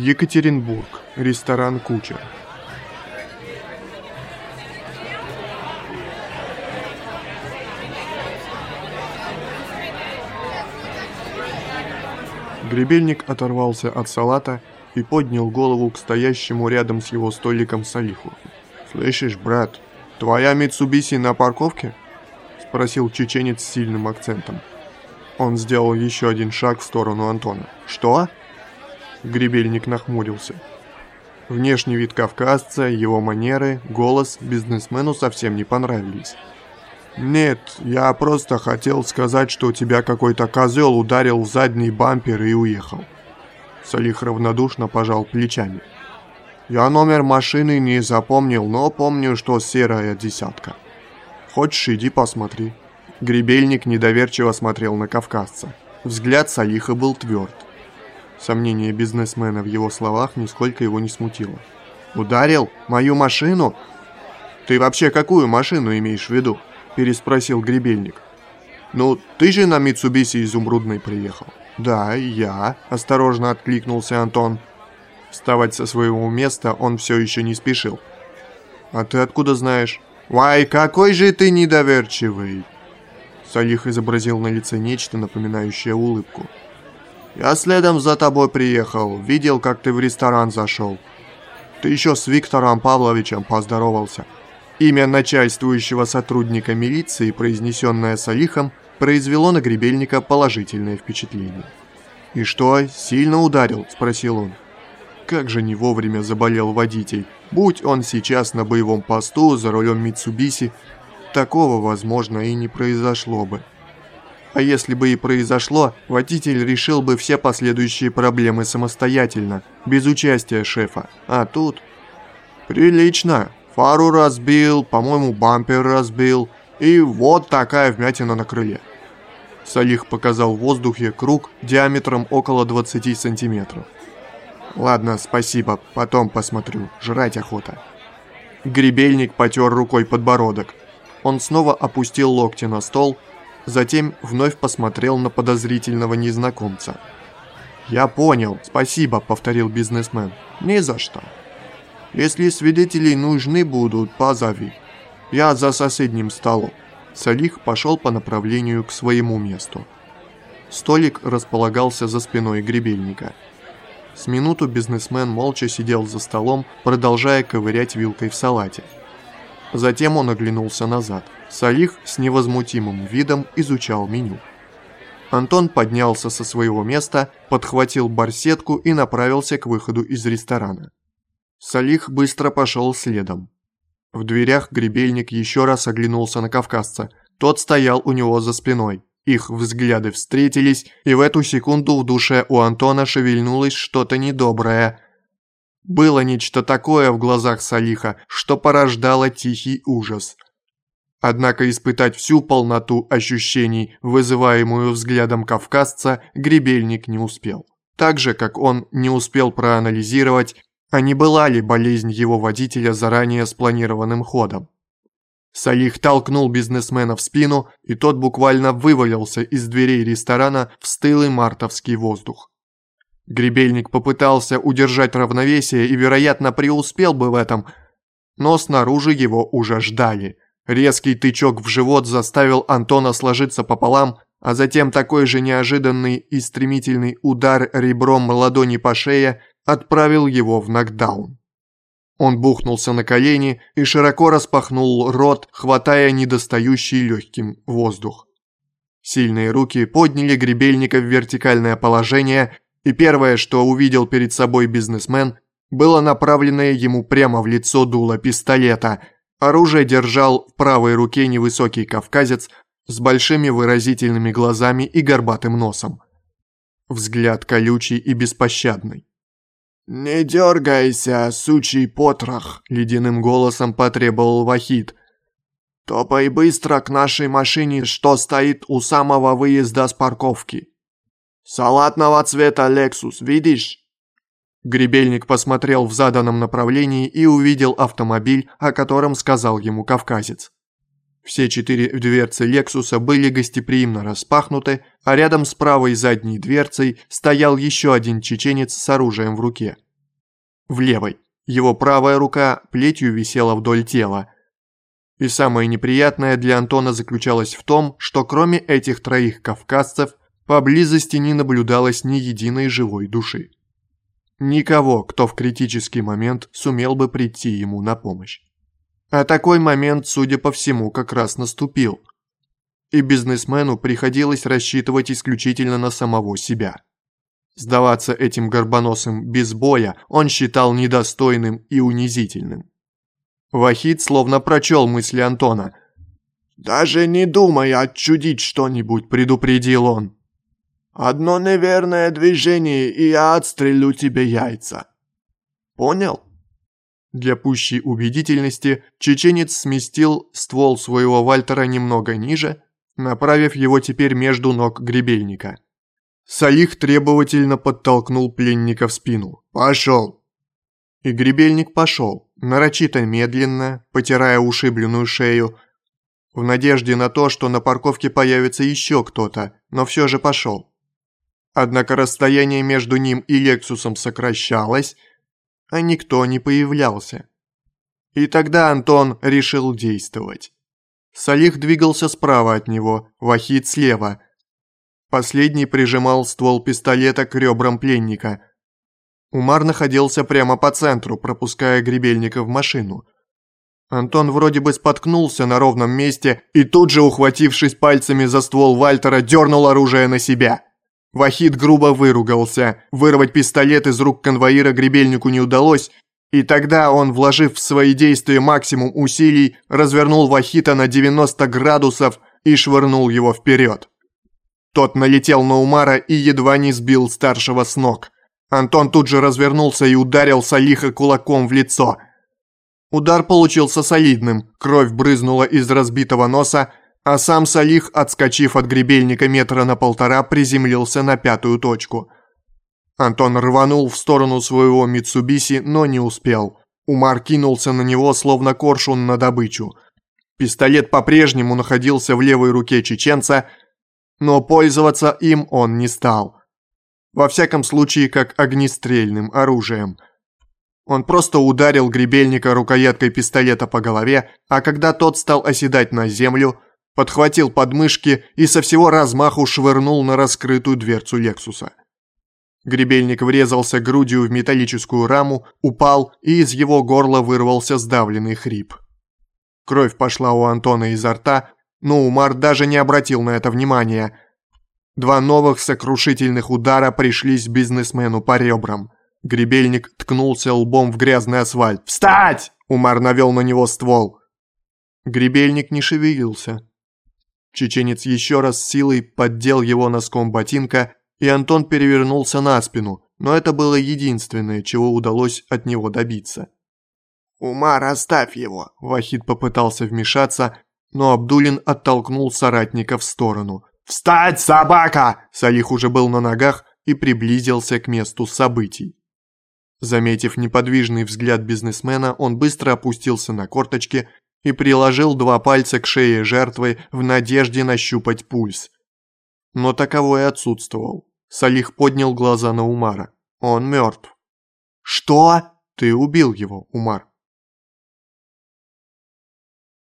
Екатеринбург. Ресторан «Кучер». Гребельник оторвался от салата и поднял голову к стоящему рядом с его столиком Салиху. «Слышишь, брат, твоя Митсубиси на парковке?» – спросил чеченец с сильным акцентом. Он сделал еще один шаг в сторону Антона. «Что?» Гребельник нахмурился. Внешний вид кавказца, его манеры, голос бизнесмену совсем не понравились. «Нет, я просто хотел сказать, что тебя какой-то козел ударил в задний бампер и уехал». Салих равнодушно пожал плечами. «Я номер машины не запомнил, но помню, что серая десятка. Хочешь, иди посмотри». Гребельник недоверчиво смотрел на кавказца. Взгляд Салиха был тверд. Сомнение бизнесмена в его словах нисколько его не смутило. «Ударил? Мою машину?» «Ты вообще какую машину имеешь в виду?» переспросил Гребельник. «Ну, ты же на Митсубиси изумрудной приехал?» «Да, я», – осторожно откликнулся Антон. Вставать со своего места он все еще не спешил. «А ты откуда знаешь?» «Вай, какой же ты недоверчивый!» Салих изобразил на лице нечто, напоминающее улыбку. «Я следом за тобой приехал, видел, как ты в ресторан зашел. Ты еще с Виктором Павловичем поздоровался». Имя начальствующего сотрудника милиции, произнесенное Салихом, произвело на Гребельника положительное впечатление. «И что, сильно ударил?» – спросил он. Как же не вовремя заболел водитель. Будь он сейчас на боевом посту за рулем Митсубиси, такого, возможно, и не произошло бы. А если бы и произошло, водитель решил бы все последующие проблемы самостоятельно, без участия шефа. А тут... «Прилично», фару разбил, по-моему, бампер разбил, и вот такая вмятина на крыле. Салих показал в воздухе круг диаметром около 20 сантиметров. «Ладно, спасибо, потом посмотрю, жрать охота». Гребельник потер рукой подбородок. Он снова опустил локти на стол, затем вновь посмотрел на подозрительного незнакомца. «Я понял, спасибо», — повторил бизнесмен. «Ни за что». Если свидетели нужны будут, позови. Я за соседним столом». Салих пошел по направлению к своему месту. Столик располагался за спиной гребельника. С минуту бизнесмен молча сидел за столом, продолжая ковырять вилкой в салате. Затем он оглянулся назад. Салих с невозмутимым видом изучал меню. Антон поднялся со своего места, подхватил барсетку и направился к выходу из ресторана. Салих быстро пошел следом. В дверях гребельник еще раз оглянулся на кавказца. Тот стоял у него за спиной. Их взгляды встретились, и в эту секунду в душе у Антона шевельнулось что-то недоброе. Было нечто такое в глазах Салиха, что порождало тихий ужас. Однако испытать всю полноту ощущений, вызываемую взглядом кавказца, гребельник не успел. Так же, как он не успел проанализировать, а не была ли болезнь его водителя заранее спланированным ходом. Салих толкнул бизнесмена в спину, и тот буквально вывалился из дверей ресторана в стылый мартовский воздух. Гребельник попытался удержать равновесие и, вероятно, преуспел бы в этом, но снаружи его уже ждали. Резкий тычок в живот заставил Антона сложиться пополам, а затем такой же неожиданный и стремительный удар ребром ладони по шее отправил его в нокдаун. Он бухнулся на колени и широко распахнул рот, хватая недостающий легким воздух. Сильные руки подняли гребельника в вертикальное положение, и первое, что увидел перед собой бизнесмен, было направленное ему прямо в лицо дуло пистолета. Оружие держал в правой руке невысокий кавказец с большими выразительными глазами и горбатым носом. Взгляд колючий и беспощадный. «Не дергайся, сучий потрох!» – ледяным голосом потребовал Вахид. «Топай быстро к нашей машине, что стоит у самого выезда с парковки. Салатного цвета Lexus, видишь?» Гребельник посмотрел в заданном направлении и увидел автомобиль, о котором сказал ему кавказец. Все четыре дверцы Лексуса были гостеприимно распахнуты, а рядом с правой задней дверцей стоял еще один чеченец с оружием в руке. в левой. Его правая рука плетью висела вдоль тела. И самое неприятное для Антона заключалось в том, что кроме этих троих кавказцев, поблизости не наблюдалось ни единой живой души. Никого, кто в критический момент сумел бы прийти ему на помощь. А такой момент, судя по всему, как раз наступил. И бизнесмену приходилось рассчитывать исключительно на самого себя. Сдаваться этим горбоносым без боя он считал недостойным и унизительным. Вахид словно прочел мысли Антона. «Даже не думай отчудить что-нибудь», — предупредил он. «Одно неверное движение, и я отстрелю тебе яйца. Понял?» Для пущей убедительности чеченец сместил ствол своего Вальтера немного ниже, направив его теперь между ног гребельника. Салих требовательно подтолкнул пленника в спину. «Пошел!» И гребельник пошел, нарочито медленно, потирая ушибленную шею, в надежде на то, что на парковке появится еще кто-то, но все же пошел. Однако расстояние между ним и Лексусом сокращалось, а никто не появлялся. И тогда Антон решил действовать. Салих двигался справа от него, Вахид слева. Последний прижимал ствол пистолета к ребрам пленника. Умар находился прямо по центру, пропуская гребельника в машину. Антон вроде бы споткнулся на ровном месте и тут же, ухватившись пальцами за ствол Вальтера, дернул оружие на себя. Вахид грубо выругался. Вырвать пистолет из рук конвоира гребельнику не удалось, и тогда он, вложив в свои действия максимум усилий, развернул Вахита на 90 градусов и швырнул его вперед. Тот налетел на Умара и едва не сбил старшего с ног. Антон тут же развернулся и ударил Салиха кулаком в лицо. Удар получился солидным, кровь брызнула из разбитого носа, а сам Салих, отскочив от гребельника метра на полтора, приземлился на пятую точку. Антон рванул в сторону своего Митсубиси, но не успел. Умар кинулся на него, словно коршун на добычу. Пистолет по-прежнему находился в левой руке чеченца, но пользоваться им он не стал. Во всяком случае, как огнестрельным оружием. Он просто ударил гребельника рукояткой пистолета по голове, а когда тот стал оседать на землю – подхватил подмышки и со всего размаху швырнул на раскрытую дверцу Лексуса. Гребельник врезался грудью в металлическую раму, упал, и из его горла вырвался сдавленный хрип. Кровь пошла у Антона изо рта, но Умар даже не обратил на это внимания. Два новых сокрушительных удара пришлись бизнесмену по ребрам. Гребельник ткнулся лбом в грязный асфальт. «Встать!» Умар навел на него ствол. Гребельник не шевелился. Чеченец еще раз силой поддел его носком ботинка, и Антон перевернулся на спину, но это было единственное, чего удалось от него добиться. «Умар, оставь его!» Вахид попытался вмешаться, но Абдулин оттолкнул соратника в сторону. «Встать, собака!» Салих уже был на ногах и приблизился к месту событий. Заметив неподвижный взгляд бизнесмена, он быстро опустился на корточки и приложил два пальца к шее жертвы в надежде нащупать пульс. Но таковой отсутствовал. Салих поднял глаза на Умара. Он мертв. «Что?» «Ты убил его, Умар».